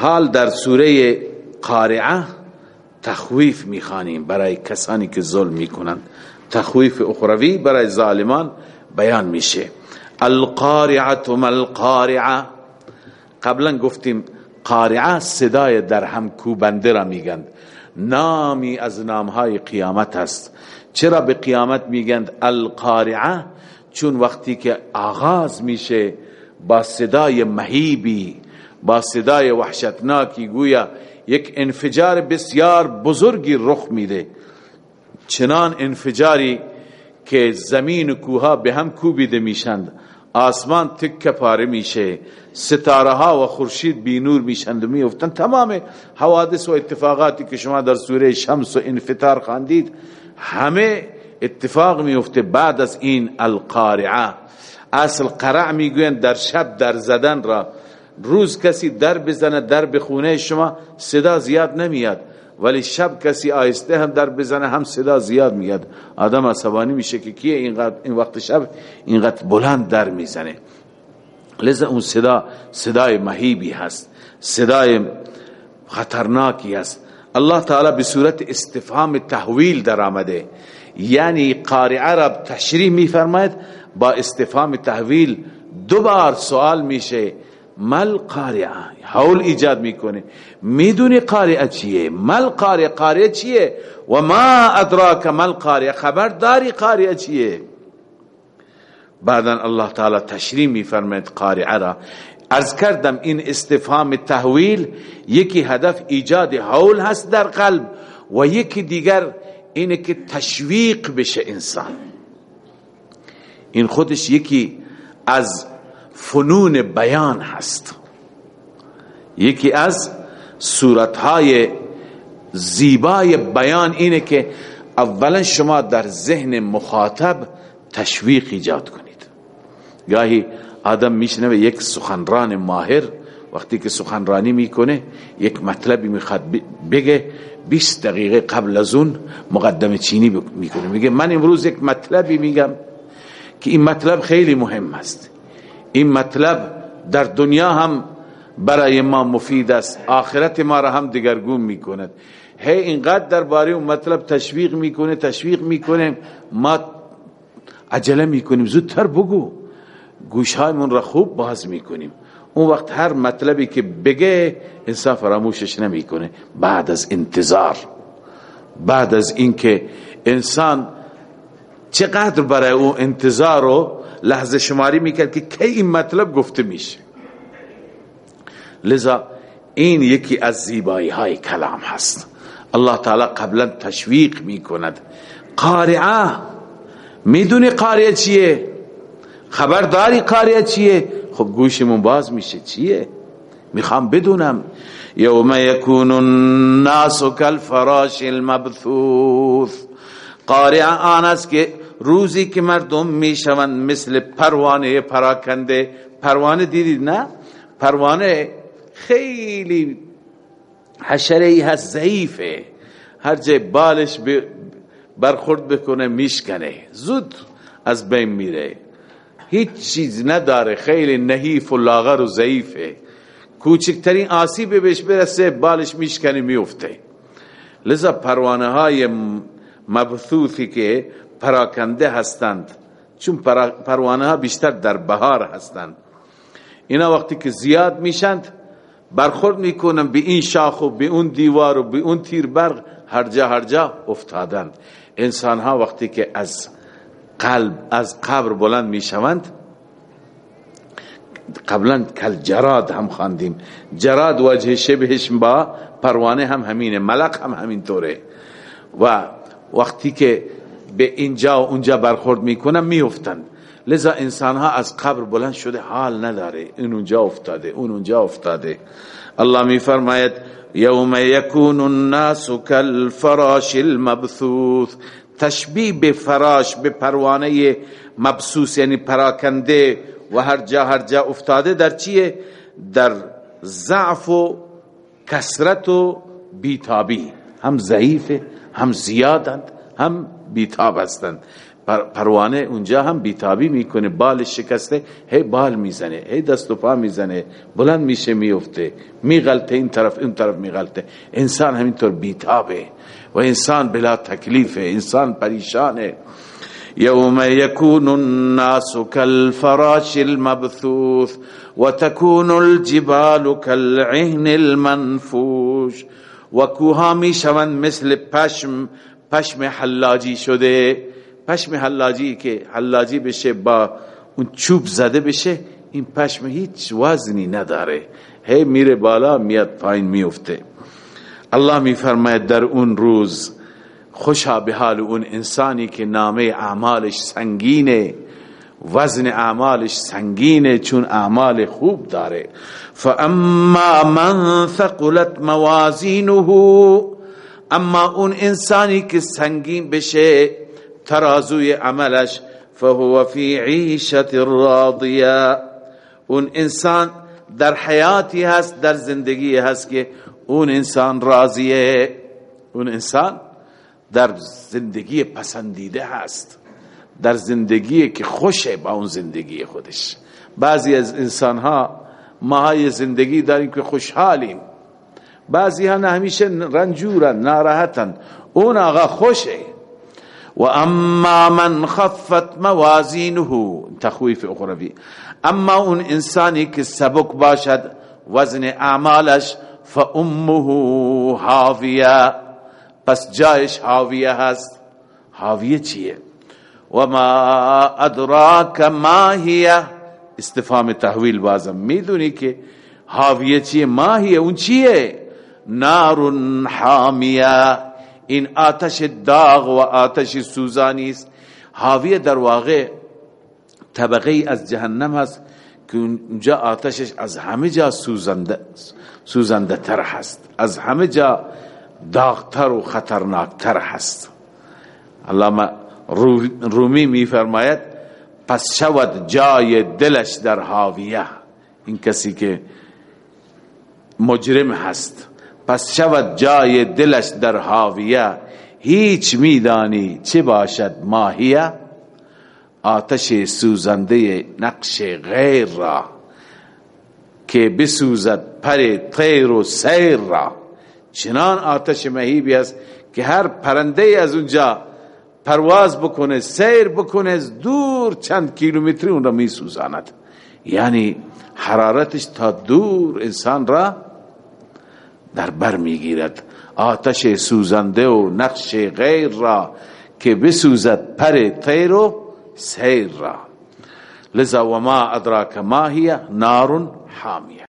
حال در سوره قارعه تخویف می‌خوانیم برای کسانی که ظلم می‌کنند. تخویف اخروی برای ظالمان بیان میشه. القارعه ما القارعه قبلا گفتیم قارعه صدای در هم کوبنده را میگند. نامی از نامهای قیامت است. چرا به قیامت میگند القارعه چون وقتی که آغاز میشه با صدای مهیبی با صدای وحشتناکی گویا یک انفجار بسیار بزرگی رخ میده. چنان انفجاری که زمین و کوها به هم کوبیده میشند. آسمان تک پاره میشه. ستاره ها و خورشید بی نور میشند میفتند تمام حوادث و اتفاقاتی که شما در سوره شمس و انفطار خواندید همه اتفاق میفته بعد از این القارعه. اصل قرع می‌گویند در شب در زدن را روز کسی در بزنه در بخونه شما صدا زیاد نمیاد. ولی شب کسی آیسته هم در بزنه هم صدا زیاد میاد. آدم عصبانی میشه که کیه اینقدر این وقت شب اینقدر بلند در می‌زنه. لذا اون صدا صدای مهیبی هست. صدای خطرناکی هست. الله تعالی به صورت استفهام تحویل در آمده. یعنی قارعه را تشریح میفرماید با استفهام تحویل دو بار سوال میشه. مل قارعه. حول ایجاد می‌کنه می‌دونی قارعه چیه؟ مل قارعه قارعه چیه؟ و ما ادراک مل قارعه. خبر داری قارعه چیه؟ بعدا الله تعالی تشریح میفرماید قارعه را. از کردم این استفهام تحویل یکی هدف ایجاد حول هست در قلب و یکی دیگر اینه که تشویق بشه انسان. این خودش یکی از فنون بیان هست. یکی از صورتهای زیبای بیان اینه که اولا شما در ذهن مخاطب تشویق ایجاد کنید. گاهی آدم میشنوه یک سخنران ماهر وقتی که سخنرانی می‌کنه یک مطلبی می‌خواد بگه 20 دقیقه قبل از اون مقدم چینی می‌کنه. میگه من امروز یک مطلبی میگم که این مطلب خیلی مهم است. این مطلب در دنیا هم برای ما مفید است. آخرت ما را هم دگرگون می‌کند. هی اینقدر درباره اون مطلب تشویق می‌کنه تشویق می‌کنه ما عجله می‌کنیم. زودتر بگو. گوشهایمون را خوب باز می‌کنیم. اون وقت هر مطلبی که بگه انسان فراموشش نمی‌کنه. بعد از انتظار. بعد از اینکه انسان چقدر برای اون انتظار و لحظه شماری می‌کرد که کی این مطلب گفته میشه. لذا این یکی از زیبایی های کلام هست. الله تعالی قبلا تشویق می‌کند. قارعه. می‌دونی قارعه چیه؟ خبرداری قارعه چیه؟ خب گوشمون باز میشه. چیه؟ می‌خوام بدونم. یوم یکون الناس کالفراش المبثوث. قارعه آن است که روزی که مردم می‌شوند مثل پروانه پراکنده. پروانه دیدید نه؟ پروانه خیلی حشره ای هست ضعیفه. هر جای بالش برخورد بکنه میشکنه. زود از بین میره. هیچ چیز نداره. خیلی نحیف و لاغر و ضعیفه. کوچکترین آسیب بهش برسه بالش میشکنه میفته لذا پروانه های مبثوثی که پراکنده هستند. چون پروانه ها بیشتر در بهار هستند. اینا وقتی که زیاد میشند برخورد می‌کنن به این شاخ و به اون دیوار و به اون تیر برق هر جا هر جا افتادند. انسان ها وقتی که از قلب از قبر بلند می‌شوند قبلا کل جراد هم خواندیم. جراد وجه شبهش با پروانه هم همینه ملک هم همین طوره و وقتی که به اینجا و اونجا برخورد می‌کنن میفتند لذا انسان ها از قبر بلند شده حال نداره. این اونجا افتاده اون اونجا افتاده. الله می فرماید یوم یکون الناس کالفراش المبثوث. تشبیه به فراش به پروانه مبسوس یعنی پراکنده و هر جا هر جا افتاده در چیه؟ در ضعف و کسرت و بیتابی. هم ضعیفه هم زیادند هم بیتاب هستند پروانه اونجا هم بیتابی می‌کنه بال شکسته هی بال می‌زنه هی دست و پا می‌زنه بلند میشه میفته میغلطه این طرف این طرف میغلطه. انسان همینطور بیتابه و انسان بلا تکلیفه انسان پریشانه. يوم يكون الناس كالفراش المبثوث وتكون الجبال كالعهن المنفوش و کوها می‌شوند مثل پشم پشم حلاجی شده. پشم حلاجی که حلاجی بشه با اون چوب زده بشه این پشم هیچ وزنی نداره. هی میره بالا میاد پایین میفته. الله میفرماید در اون روز خوشا به حال اون انسانی که نامه اعمالش سنگینه. وزن اعمالش سنگینه چون اعمال خوب داره. فاما من ثقلت موازینه اما اون انسانی که سنگین بشه ترازوی عملش فهو فی عیشت راضیه. اون انسان در حیاتی هست در زندگی هست که اون انسان راضیه. اون انسان در زندگی پسندیده هست. در زندگی که خوشه با اون زندگی خودش. بعضی از انسان ها ما زندگی داریم که خوشحالیم. بعضی ها همیشه رنجورن ناراحتن. اون آقا خوشه. و اما من خفت موازینه تخویف اخروی. اما اون انسانی که سبک باشد وزن اعمالش فامه حاویه. پس جایش حاویه هست. حاویه چیه؟ و ما ادراک ما هیه استفام تحویل بازم. می‌دونی که حاویه چیه؟ ما هیه اون چیه؟ نار حامیه. این آتش داغ و آتش سوزانی است. حاویه در واقع طبقه از جهنم هست که اونجا آتشش از همه جا سوزنده سوزنده تر هست. از همه جا داغتر و خطرناکتر هست. علامه رومی میفرماید پس شود جای دلش در حاویه. این کسی که مجرم هست. پس شود جای دلش در حاویه. هیچ میدانی چه باشد ماهیه؟ آتش سوزنده نقش غیر را. که بسوزد پر طیر و سیر را. چنان آتش مهیبی است که هر پرنده از اونجا پرواز بکنه سیر بکنه دور چند کیلومتری اون را می سوزاند یعنی حرارتش تا دور انسان را در بر می‌گیرد. آتش سوزنده و نقش غیر را که بسوزد پر طیر و سیر را. لذا ما ادراک ما هی نار حامیه.